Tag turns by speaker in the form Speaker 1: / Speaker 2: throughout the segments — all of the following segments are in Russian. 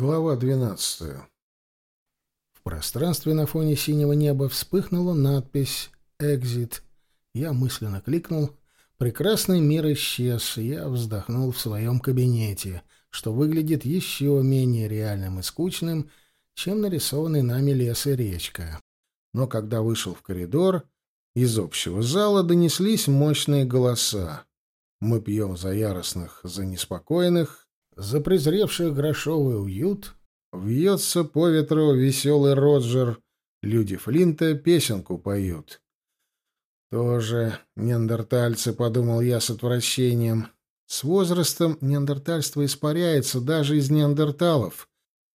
Speaker 1: Глава двенадцатая. В пространстве на фоне синего неба вспыхнула надпись «Экзит». Я мысленно кликнул. Прекрасный мир исчез, я вздохнул в своем кабинете, что выглядит еще менее реальным и скучным, чем нарисованный нами лес и речка. Но когда вышел в коридор, из общего зала донеслись мощные голоса. Мы пьем за яростных, за неспокойных, за презревший грошовый уют вьется по ветру веселый Роджер. Люди Флинта песенку поют. Тоже неандертальцы, подумал я с отвращением. С возрастом неандертальство испаряется даже из неандерталов.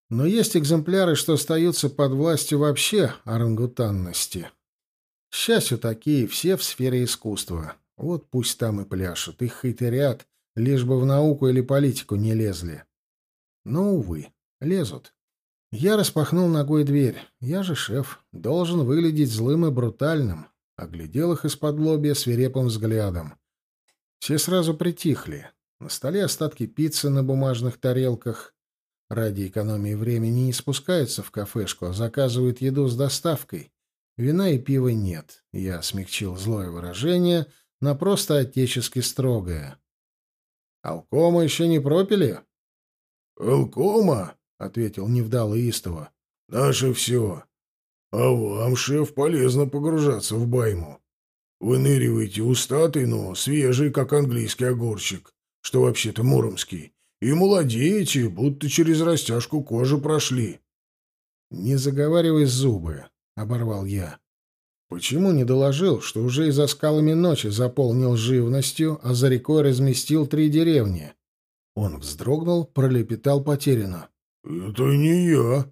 Speaker 1: Но есть экземпляры, что остаются под властью вообще орангутанности. К счастью, такие все в сфере искусства. Вот пусть там и пляшут, их хитрят, лишь бы в науку или политику не лезли. Но, увы, лезут. Я распахнул ногой дверь. Я же шеф, должен выглядеть злым и брутальным. Оглядел их из-под лобья свирепым взглядом. Все сразу притихли. На столе остатки пиццы на бумажных тарелках. Ради экономии времени не спускаются в кафешку, а заказывают еду с доставкой. Вина и пива нет. Я смягчил злое выражение на просто отечески строгое. Алкома еще не пропили?
Speaker 2: — Алкома, —
Speaker 1: ответил невдало истово.
Speaker 2: — Наше все. А вам, шеф, полезно погружаться в байму. Выныриваете устатый, но свежий, как английский огурчик, что вообще-то муромский, и молодеете, будто через растяжку кожи прошли.
Speaker 1: — Не заговаривай зубы, — оборвал я. Почему не доложил, что уже и за скалами ночи заполнил живностью, а за рекой разместил три деревни? Он вздрогнул, пролепетал потеряно.
Speaker 2: «Это не я».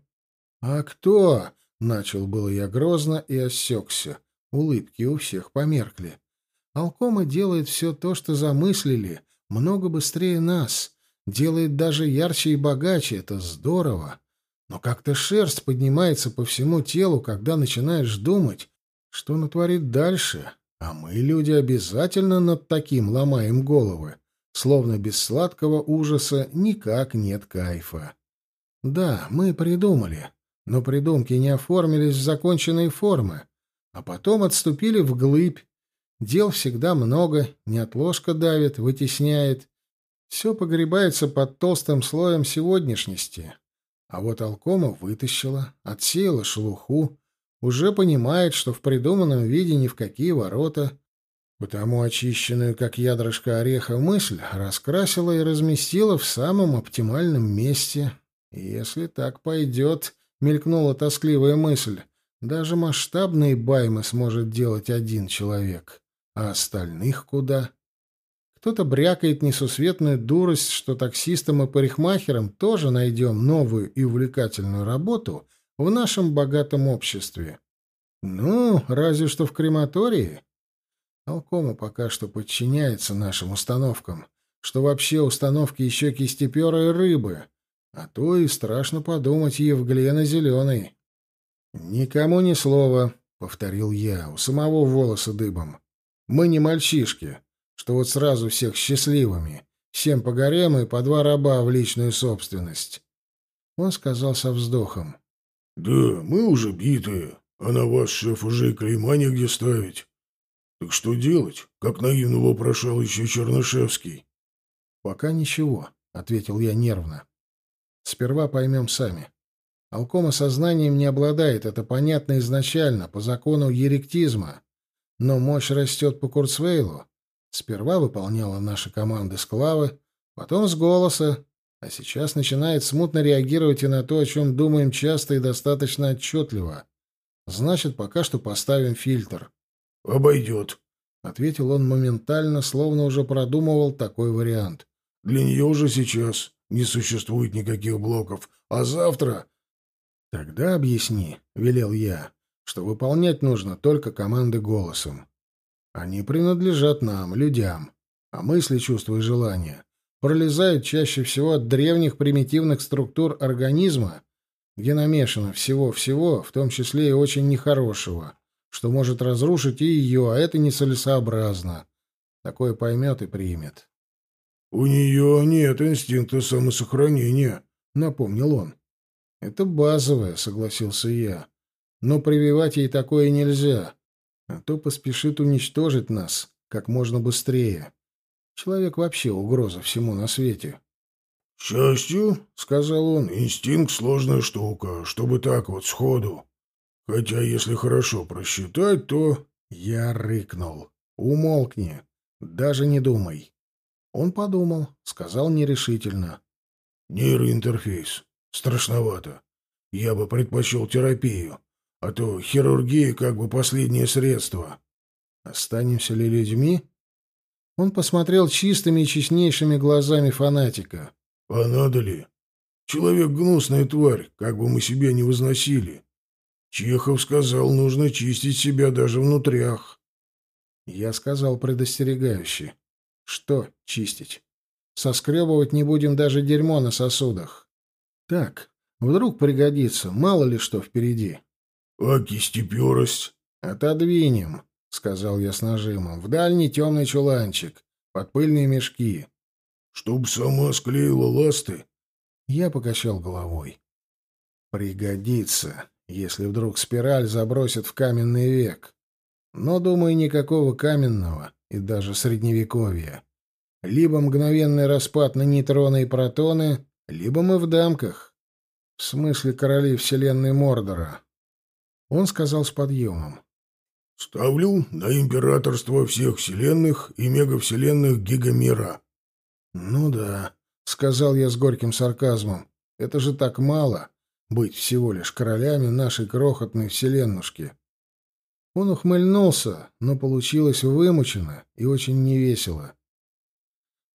Speaker 1: «А кто?» — начал было я грозно и осекся. Улыбки у всех померкли. Алкома делает все то, что замыслили, много быстрее нас. Делает даже ярче и богаче, это здорово. Но как-то шерсть поднимается по всему телу, когда начинаешь думать, что натворит дальше? А мы, люди, обязательно над таким ломаем головы. Словно без сладкого ужаса никак нет кайфа. Да, мы придумали, но придумки не оформились в законченные формы, а потом отступили вглыбь. Дел всегда много, неотложка давит, вытесняет. Все погребается под толстым слоем сегодняшности. А вот Алкома вытащила, отсеяла шелуху, уже понимает, что в придуманном виде ни в какие ворота, потому очищенную, как ядрышко ореха, мысль раскрасила и разместила в самом оптимальном месте. Если так пойдет, мелькнула тоскливая мысль, даже масштабные баймы сможет делать один человек. А остальных куда? Кто-то брякает несусветную дурость, что таксистам и парикмахерам тоже найдем новую и увлекательную работу — в нашем богатом обществе. Ну, разве что в крематории. Алкома пока что подчиняется нашим установкам, что вообще установки еще кистеперой рыбы, а то и страшно подумать Евглена Зеленой. «Никому ни слова», — повторил я, у самого волоса дыбом. «Мы не мальчишки, что вот сразу всех счастливыми, всем по гарему и по два раба в личную собственность». Он сказал со вздохом.
Speaker 2: «Да, мы уже битые, а на вас, шеф, уже и клейма негде ставить. Так что делать? Как наивно вопрошал еще Чернышевский».
Speaker 1: «Пока ничего», — ответил я нервно. «Сперва поймем сами. Алкома сознанием не обладает, это понятно изначально, по закону еректизма. Но мощь растет по Курцвейлу. Сперва выполняла наши команды с клавы, потом с голоса, а сейчас начинает смутно реагировать и на то, о чем думаем часто и достаточно отчетливо. Значит, пока что поставим фильтр.
Speaker 2: — Обойдет, —
Speaker 1: ответил он моментально, словно уже продумывал такой вариант.
Speaker 2: — Для нее уже сейчас не существует никаких блоков, а завтра...
Speaker 1: — Тогда объясни, — велел я, — что выполнять нужно только команды голосом. Они принадлежат нам, людям, а мысли, чувства и желания пролезают чаще всего от древних примитивных структур организма, где намешано всего-всего, в том числе и очень нехорошего, что может разрушить и ее, а это нецелесообразно. Такое поймет и примет.
Speaker 2: — У нее нет инстинкта самосохранения, — напомнил он.
Speaker 1: Это базовое, согласился я. Но прививать ей такое нельзя, а то поспешит уничтожить нас как можно быстрее. Человек вообще угроза всему на свете.
Speaker 2: — счастью, — сказал он, — инстинкт — сложная штука, чтобы так вот сходу. Хотя, если хорошо просчитать, то...
Speaker 1: Я рыкнул. «Умолкни. Даже не думай». Он подумал, сказал нерешительно.
Speaker 2: «Нейроинтерфейс. Страшновато. Я бы предпочел терапию, а то хирургия как бы последнее средство».
Speaker 1: «Останемся ли людьми?» Он посмотрел чистыми и честнейшими глазами фанатика.
Speaker 2: «А надо ли? Человек — гнусная тварь, как бы мы себя не возносили. Чехов сказал, нужно чистить себя даже внутрях.
Speaker 1: Я сказал предостерегающе. Что чистить? Соскребывать не будем даже дерьмо на сосудах. Так, вдруг пригодится, мало ли что впереди.
Speaker 2: А кистеперость?
Speaker 1: Отодвинем, сказал я с нажимом. В дальний темный чуланчик, под пыльные мешки.
Speaker 2: Чтоб сама склеила ласты?
Speaker 1: Я покачал головой. Пригодится если вдруг спираль забросит в каменный век. Но, думаю, никакого каменного и даже средневековья. Либо мгновенный распад на нейтроны и протоны, либо мы в дамках. В смысле королей вселенной Мордора. Он сказал с подъемом.
Speaker 2: «Ставлю на императорство всех вселенных и мегавселенных Гигамира».
Speaker 1: «Ну да», — сказал я с горьким сарказмом. «Это же так мало быть всего лишь королями нашей крохотной вселеннушки. Он ухмыльнулся, но получилось вымучено и очень невесело.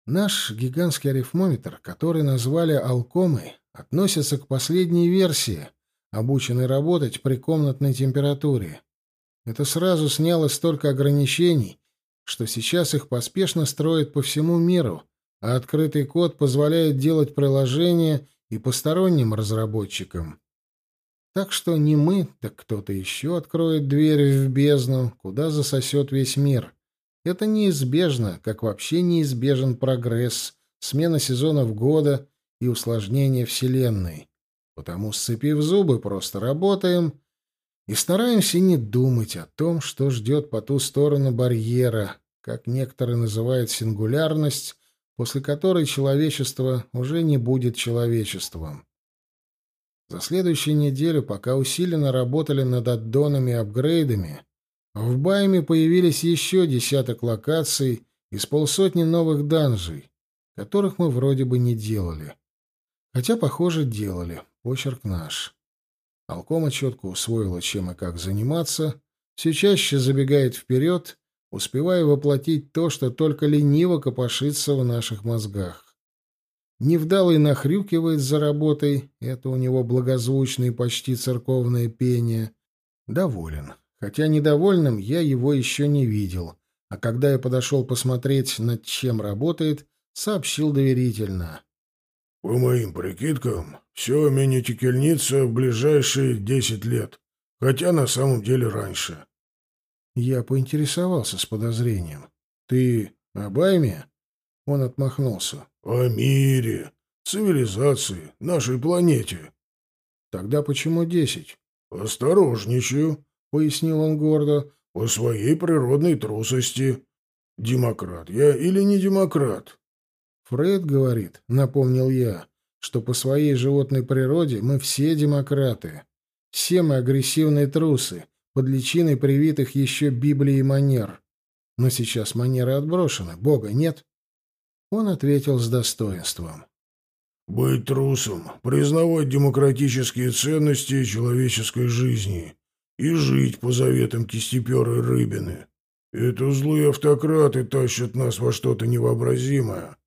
Speaker 1: Наш гигантский арифмометр, который назвали «Алкомой», относится к последней версии, обученной работать при комнатной температуре. Это сразу сняло столько ограничений, что сейчас их поспешно строят по всему миру, а открытый код позволяет делать приложения и посторонним разработчикам. Так что не мы, так кто-то еще откроет дверь в бездну, куда засосет весь мир. Это неизбежно, как вообще неизбежен прогресс, смена сезонов года и усложнение Вселенной. Потому, сцепив зубы, просто работаем и стараемся не думать о том, что ждет по ту сторону барьера, как некоторые называют сингулярность, после которой человечество уже не будет человечеством. За следующую неделю, пока усиленно работали над аддонами и апгрейдами, в Байме появились еще десяток локаций из полсотни новых данжей, которых мы вроде бы не делали. Хотя, похоже, делали. Почерк наш. Алкома четко усвоила, чем и как заниматься, все чаще забегает вперед успевая воплотить то, что только лениво копошится в наших мозгах. Невдалый нахрюкивает за работой, это у него благозвучное почти церковное пение. Доволен. Хотя недовольным я его еще не видел, а когда я подошел посмотреть, над чем работает, сообщил доверительно.
Speaker 2: «По моим прикидкам, все мини-текельница в ближайшие десять лет, хотя на самом деле раньше.
Speaker 1: Я поинтересовался с подозрением. «Ты о Байме?» Он отмахнулся.
Speaker 2: «О мире, цивилизации, нашей планете».
Speaker 1: «Тогда почему десять?»
Speaker 2: «Осторожничаю», — пояснил он гордо, — «по своей природной трусости. Демократ я или не демократ?»
Speaker 1: «Фред говорит», — напомнил я, — «что по своей животной природе мы все демократы. Все мы агрессивные трусы, под личиной привитых еще Библии манер. Но сейчас манеры отброшены, Бога нет. Он ответил с достоинством.
Speaker 2: «Быть трусом, признавать демократические ценности человеческой жизни и жить по заветам кистеперы Рыбины. Это злые автократы тащат нас во что-то невообразимое.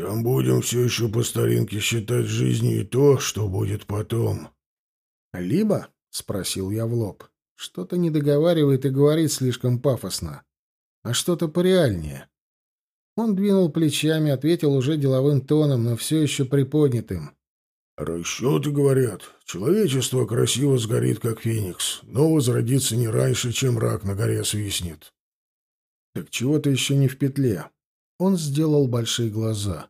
Speaker 2: Там будем все еще по старинке считать жизнью и то, что будет потом».
Speaker 1: «Либо?» — спросил я в лоб. Что-то не договаривает и говорит слишком пафосно. А что-то пореальнее. Он двинул плечами, ответил уже деловым тоном, но все еще приподнятым.
Speaker 2: «Расчеты говорят, человечество красиво сгорит, как феникс, но возродится не раньше, чем рак на горе свистнет».
Speaker 1: «Так чего-то еще не в петле». Он сделал большие глаза.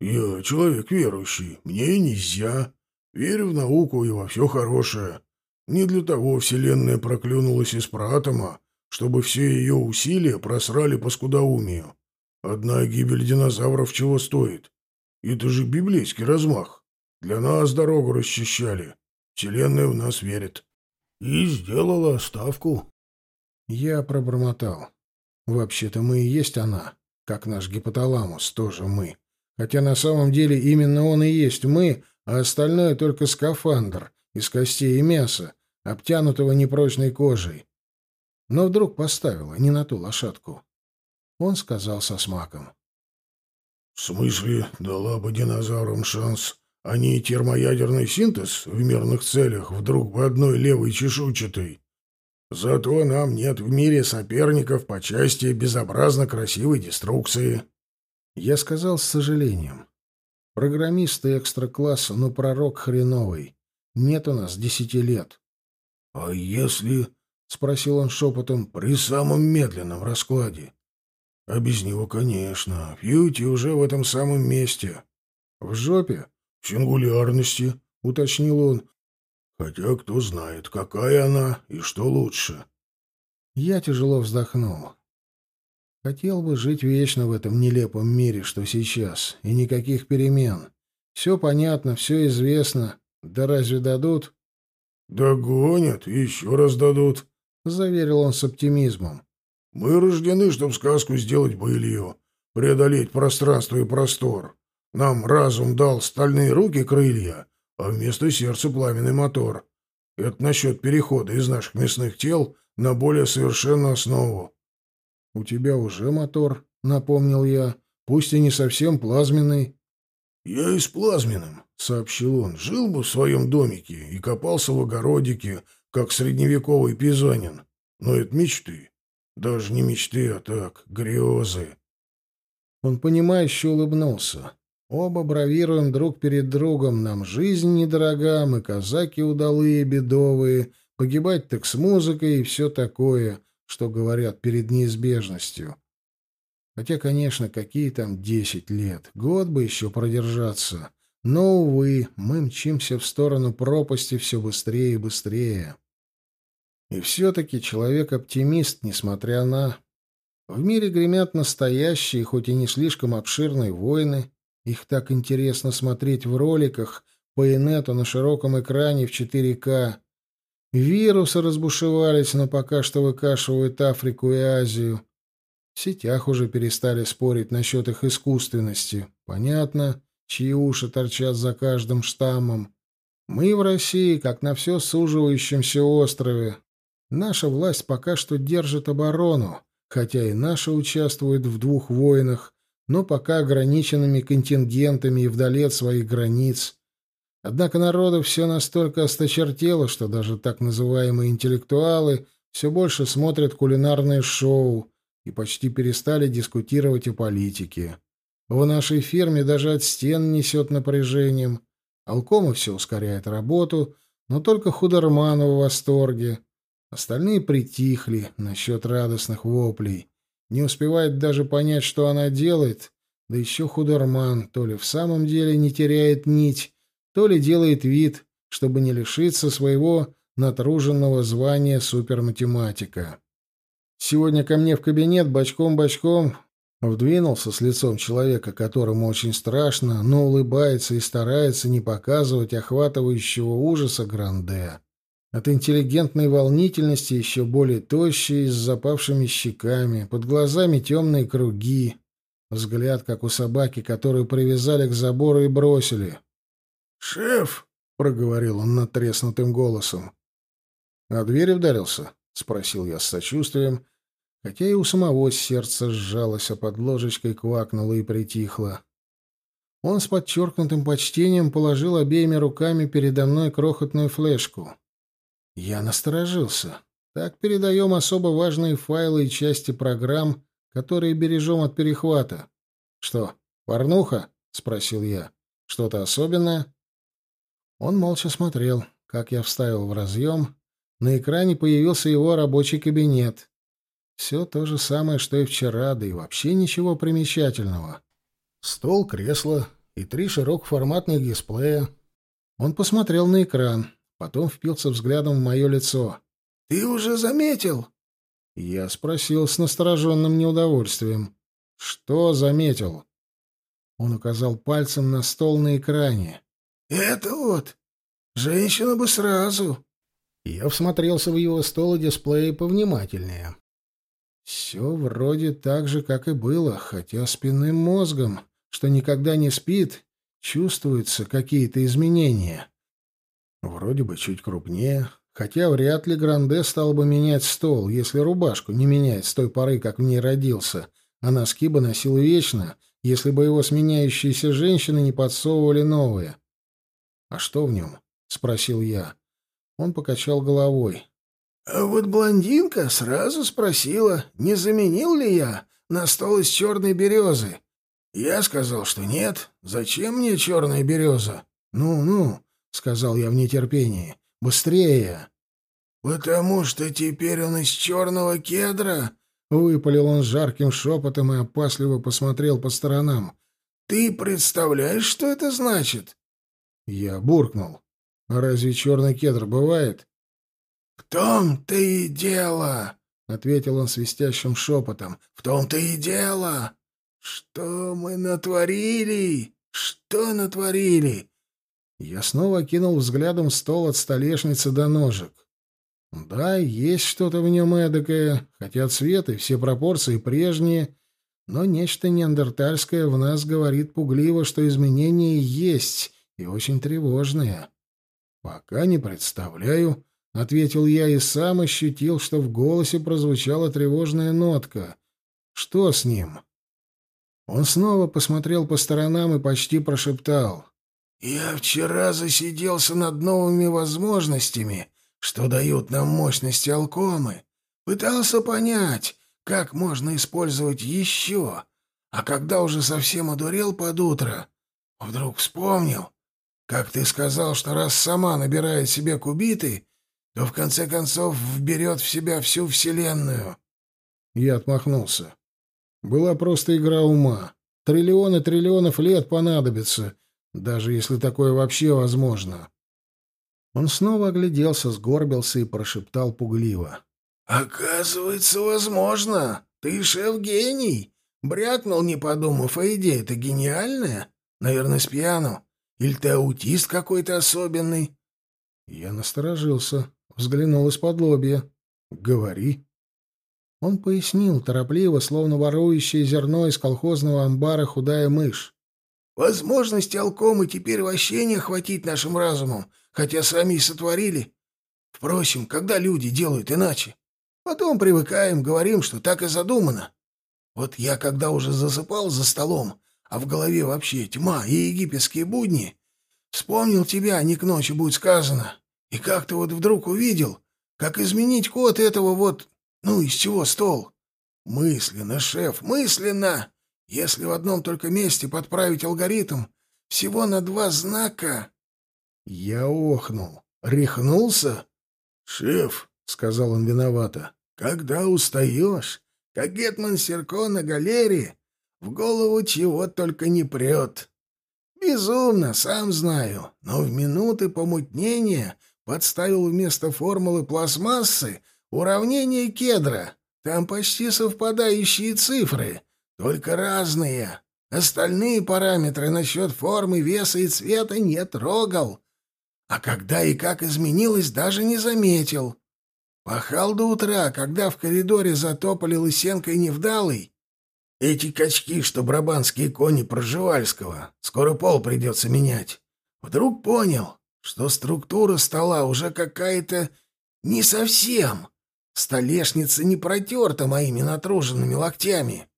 Speaker 2: «Я человек верующий, мне нельзя. Верю в науку и во все хорошее. Не для того Вселенная проклюнулась из проатома, чтобы все ее усилия просрали по скудоумию. Одна гибель динозавров чего стоит? Это же библейский размах. Для нас дорогу расчищали. Вселенная в нас верит. И сделала ставку.
Speaker 1: Я пробормотал. Вообще-то мы и есть она, как наш гипоталамус, тоже мы. Хотя на самом деле именно он и есть мы, а остальное только скафандр из костей и мяса, обтянутого непрочной кожей. Но вдруг поставила не на ту лошадку. Он сказал со смаком.
Speaker 2: — В смысле, дала бы динозаврам шанс, а не термоядерный синтез в мирных целях вдруг бы одной левой чешуйчатой? Зато нам нет в мире соперников по части безобразно красивой деструкции.
Speaker 1: Я сказал с сожалением. Программисты экстра-класса, но пророк хреновый. Нет у нас десяти лет.
Speaker 2: — А если, — спросил он шепотом, — при самом медленном раскладе? — А без него, конечно. Фьюти уже в этом самом месте.
Speaker 1: — В жопе?
Speaker 2: — В сингулярности, — уточнил он. Хотя кто знает, какая она и что лучше.
Speaker 1: Я тяжело вздохнул. Хотел бы жить вечно в этом нелепом мире, что сейчас, и никаких перемен. Все понятно, все известно. Да разве дадут?
Speaker 2: — Догонят, еще раз дадут, —
Speaker 1: заверил он с оптимизмом.
Speaker 2: — Мы рождены, чтобы сказку сделать былью, преодолеть пространство и простор. Нам разум дал стальные руки-крылья, а вместо сердца пламенный мотор. Это насчет перехода из наших мясных тел на более совершенную основу.
Speaker 1: — У тебя уже мотор, — напомнил я, — пусть и не совсем плазменный.
Speaker 2: — Я и с плазменным, — сообщил он, — жил бы в своем домике и копался в огородике, как средневековый пизанин. Но это мечты. Даже не мечты, а так, грезы.
Speaker 1: Он понимающе улыбнулся. Оба бравируем друг перед другом, нам жизнь недорога, мы казаки удалые, бедовые, погибать так с музыкой и все такое, что говорят перед неизбежностью. Хотя, конечно, какие там десять лет, год бы еще продержаться. Но, увы, мы мчимся в сторону пропасти все быстрее и быстрее. И все-таки человек-оптимист, несмотря на... В мире гремят настоящие, хоть и не слишком обширные войны, их так интересно смотреть в роликах по инету на широком экране в 4К. Вирусы разбушевались, но пока что выкашивают Африку и Азию. В сетях уже перестали спорить насчет их искусственности. Понятно, чьи уши торчат за каждым штаммом. Мы в России, как на все суживающемся острове. Наша власть пока что держит оборону, хотя и наша участвует в двух войнах, но пока ограниченными контингентами и вдали от своих границ. Однако народу все настолько осточертело, что даже так называемые интеллектуалы все больше смотрят кулинарные шоу и почти перестали дискутировать о политике. В нашей фирме даже от стен несет напряжением. Алкома все ускоряет работу, но только Худерман в восторге. Остальные притихли насчет радостных воплей не успевает даже понять, что она делает, да еще худерман то ли в самом деле не теряет нить, то ли делает вид, чтобы не лишиться своего натруженного звания суперматематика. Сегодня ко мне в кабинет бочком-бочком вдвинулся с лицом человека, которому очень страшно, но улыбается и старается не показывать охватывающего ужаса Гранде. От интеллигентной волнительности еще более тощий, с запавшими щеками, под глазами темные круги. Взгляд, как у собаки, которую привязали к забору и бросили.
Speaker 2: «Шеф!» — проговорил он натреснутым голосом.
Speaker 1: «А дверь ударился?» — спросил я с сочувствием, хотя и у самого сердце сжалось, а под ложечкой квакнуло и притихло. Он с подчеркнутым почтением положил обеими руками передо мной крохотную флешку. Я насторожился. Так передаем особо важные файлы и части программ, которые бережем от перехвата. Что, порнуха? спросил я. Что-то особенное? Он молча смотрел, как я вставил в разъем. На экране появился его рабочий кабинет. Все то же самое, что и вчера, да и вообще ничего примечательного. Стол, кресло и три широкоформатных дисплея. Он посмотрел на экран, потом впился взглядом в мое лицо.
Speaker 2: «Ты уже заметил?»
Speaker 1: Я спросил с настороженным неудовольствием. «Что заметил?» Он указал пальцем на стол на экране.
Speaker 2: «Это вот. Женщина бы сразу».
Speaker 1: Я всмотрелся в его стол и дисплей повнимательнее. Все вроде так же, как и было, хотя спинным мозгом, что никогда не спит, чувствуются какие-то изменения. Вроде бы чуть крупнее, хотя вряд ли Гранде стал бы менять стол, если рубашку не менять с той поры, как в ней родился, а носки бы носил вечно, если бы его сменяющиеся женщины не подсовывали новые. «А что в нем?» — спросил я. Он покачал головой.
Speaker 2: А вот блондинка сразу спросила, не заменил ли я на стол из черной березы. Я сказал, что нет. Зачем мне черная береза?
Speaker 1: Ну-ну, сказал я в нетерпении. Быстрее.
Speaker 2: Потому что теперь он из черного кедра.
Speaker 1: Выпалил он жарким шепотом и опасливо посмотрел по сторонам.
Speaker 2: «Ты представляешь, что это значит?»
Speaker 1: Я буркнул. «А разве черный кедр бывает?»
Speaker 2: «В том-то и дело», — ответил он свистящим шепотом. «В том-то и дело. Что мы натворили? Что натворили?»
Speaker 1: Я снова окинул взглядом стол от столешницы до ножек. Да, есть что-то в нем эдакое, хотя цвет и все пропорции прежние, но нечто неандертальское в нас говорит пугливо, что изменения есть, и очень тревожные. Пока не представляю, — ответил я и сам ощутил, что в голосе прозвучала тревожная нотка. «Что с ним?» Он снова посмотрел по сторонам и почти прошептал.
Speaker 2: «Я вчера засиделся над новыми возможностями, что дают нам мощности алкомы. Пытался понять, как можно использовать еще. А когда уже совсем одурел под утро, вдруг вспомнил, как ты сказал, что раз сама набирает себе кубиты, то в конце концов вберет в себя всю Вселенную.
Speaker 1: Я отмахнулся. Была просто игра ума. Триллионы триллионов лет понадобится, даже если такое вообще возможно. Он снова огляделся, сгорбился и прошептал пугливо.
Speaker 2: «Оказывается, возможно. Ты шеф-гений. Брякнул, не подумав, а идея-то гениальная. Наверное, с пьяну. Или ты аутист какой-то особенный?»
Speaker 1: Я насторожился. Взглянул из-под лобья. «Говори». Он пояснил, торопливо, словно ворующее зерно из колхозного амбара худая мышь.
Speaker 2: «Возможности алкомы теперь вообще не охватить нашим разумом, хотя сами и сотворили. Впрочем, когда люди делают иначе? Потом привыкаем, говорим, что так и задумано. Вот я, когда уже засыпал за столом, а в голове вообще тьма и египетские будни, вспомнил тебя, не к ночи будет сказано. И как-то вот вдруг увидел, как изменить код этого вот... Ну, из чего стол? Мысленно, шеф, мысленно! Если в одном только месте подправить алгоритм, всего на два знака...
Speaker 1: Я охнул. Рехнулся?
Speaker 2: «Шеф», — сказал он виновато, — «когда устаешь, как Гетман Серко на галере, в голову чего только не прет. Безумно, сам знаю, но в минуты помутнения подставил вместо формулы пластмассы уравнение кедра. Там почти совпадающие цифры, только разные. Остальные параметры насчет формы, веса и цвета не трогал. А когда и как изменилось, даже не заметил. Пахал до утра, когда в коридоре затопали Лысенко и Невдалый. Эти качки, что брабанские кони Проживальского, скоро пол придется менять. Вдруг понял, что структура стола уже какая-то не совсем. Столешница не протерта моими натруженными локтями.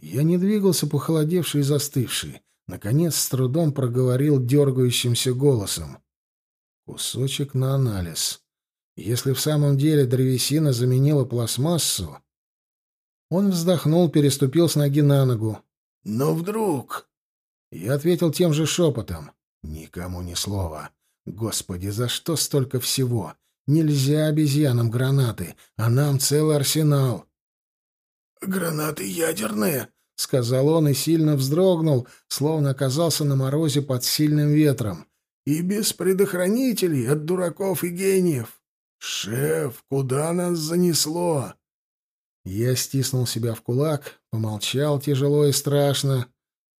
Speaker 1: Я не двигался, похолодевший и застывший. Наконец, с трудом проговорил дергающимся голосом. Кусочек на анализ. Если в самом деле древесина заменила пластмассу... Он вздохнул, переступил с ноги на ногу.
Speaker 2: «Но вдруг...»
Speaker 1: Я ответил тем же шепотом. Никому ни слова. Господи, за что столько всего? Нельзя обезьянам гранаты, а нам целый арсенал.
Speaker 2: «Гранаты ядерные», —
Speaker 1: сказал он и сильно вздрогнул, словно оказался на морозе под сильным ветром.
Speaker 2: И без предохранителей от дураков и гениев. Шеф, куда нас занесло?
Speaker 1: Я стиснул себя в кулак, помолчал тяжело и страшно.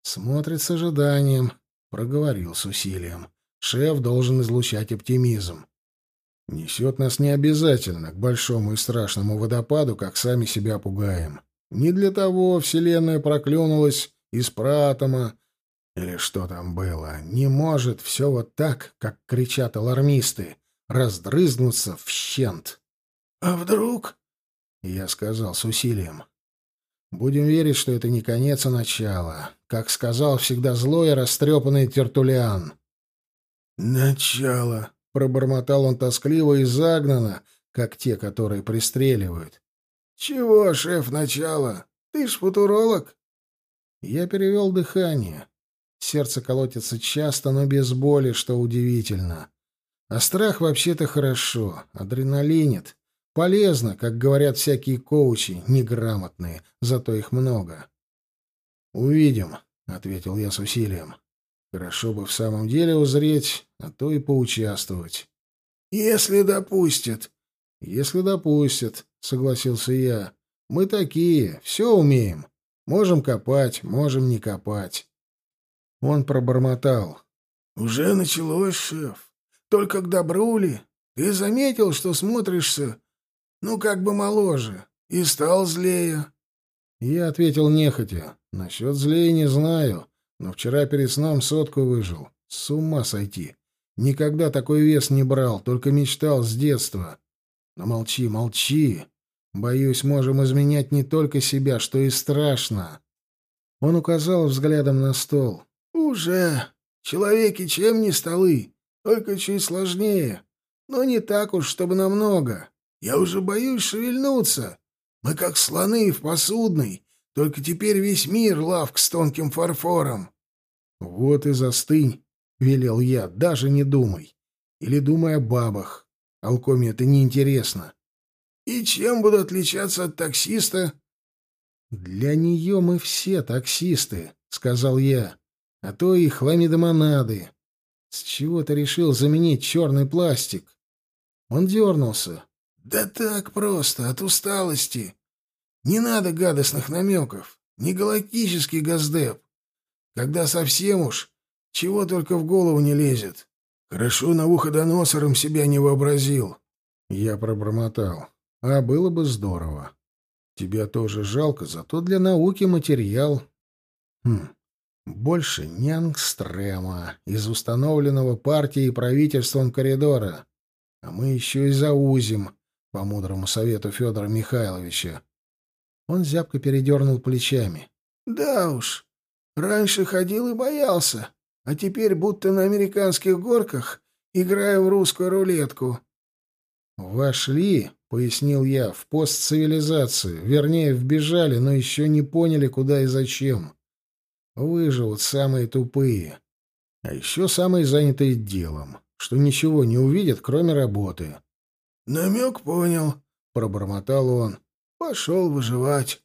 Speaker 1: Смотрит с ожиданием, проговорил с усилием. Шеф должен излучать оптимизм. Несет нас не обязательно к большому и страшному водопаду, как сами себя пугаем. Не для того Вселенная проклюнулась из пратома, или что там было. Не может все вот так, как кричат алармисты, раздрызнуться в щент.
Speaker 2: — А вдруг?
Speaker 1: — я сказал с усилием. — Будем верить, что это не конец, а начало. Как сказал всегда злой и растрепанный Тертулиан.
Speaker 2: — Начало, —
Speaker 1: пробормотал он тоскливо и загнанно, как те, которые пристреливают.
Speaker 2: — Чего, шеф, начало? Ты ж футуролог.
Speaker 1: Я перевел дыхание. Сердце колотится часто, но без боли, что удивительно. А страх вообще-то хорошо, адреналинит. Полезно, как говорят всякие коучи, неграмотные, зато их много. «Увидим», — ответил я с усилием. «Хорошо бы в самом деле узреть, а то и поучаствовать».
Speaker 2: «Если допустят».
Speaker 1: «Если допустят», — согласился я. «Мы такие, все умеем. Можем копать, можем не копать». Он пробормотал.
Speaker 2: «Уже началось, шеф. Только к добру ли? Ты заметил, что смотришься, ну, как бы моложе, и стал злее?»
Speaker 1: Я ответил нехотя. «Насчет злее не знаю, но вчера перед сном сотку выжил. С ума сойти. Никогда такой вес не брал, только мечтал с детства. Но молчи, молчи. Боюсь, можем изменять не только себя, что и страшно». Он указал взглядом на стол.
Speaker 2: «Уже. Человеки чем не столы, только чуть сложнее. Но не так уж, чтобы намного. Я уже боюсь шевельнуться. Мы как слоны в посудной, только теперь весь мир лавк с тонким фарфором».
Speaker 1: «Вот и застынь», — велел я, — «даже не думай. Или думай о бабах. Алкоме это неинтересно».
Speaker 2: «И чем буду отличаться от таксиста?»
Speaker 1: «Для нее мы все таксисты», — сказал я а то и хламидомонады. С чего ты решил заменить черный пластик? Он дернулся.
Speaker 2: Да так просто, от усталости. Не надо гадостных намеков. Не галактический газдеп. Когда совсем уж, чего только в голову не лезет. Хорошо на ухо доносором себя не вообразил.
Speaker 1: Я пробормотал. А было бы здорово. Тебя тоже жалко, зато для науки материал. Хм, больше не ангстрема из установленного партией и правительством коридора. А мы еще и заузим, по мудрому совету Федора Михайловича. Он зябко передернул плечами.
Speaker 2: «Да уж, раньше ходил и боялся, а теперь будто на американских горках играю в русскую рулетку».
Speaker 1: «Вошли», — пояснил я, — «в постцивилизацию. Вернее, вбежали, но еще не поняли, куда и зачем. Выживут самые тупые. А еще самые занятые делом, что ничего не увидят, кроме работы.
Speaker 2: — Намек понял, — пробормотал он. — Пошел выживать.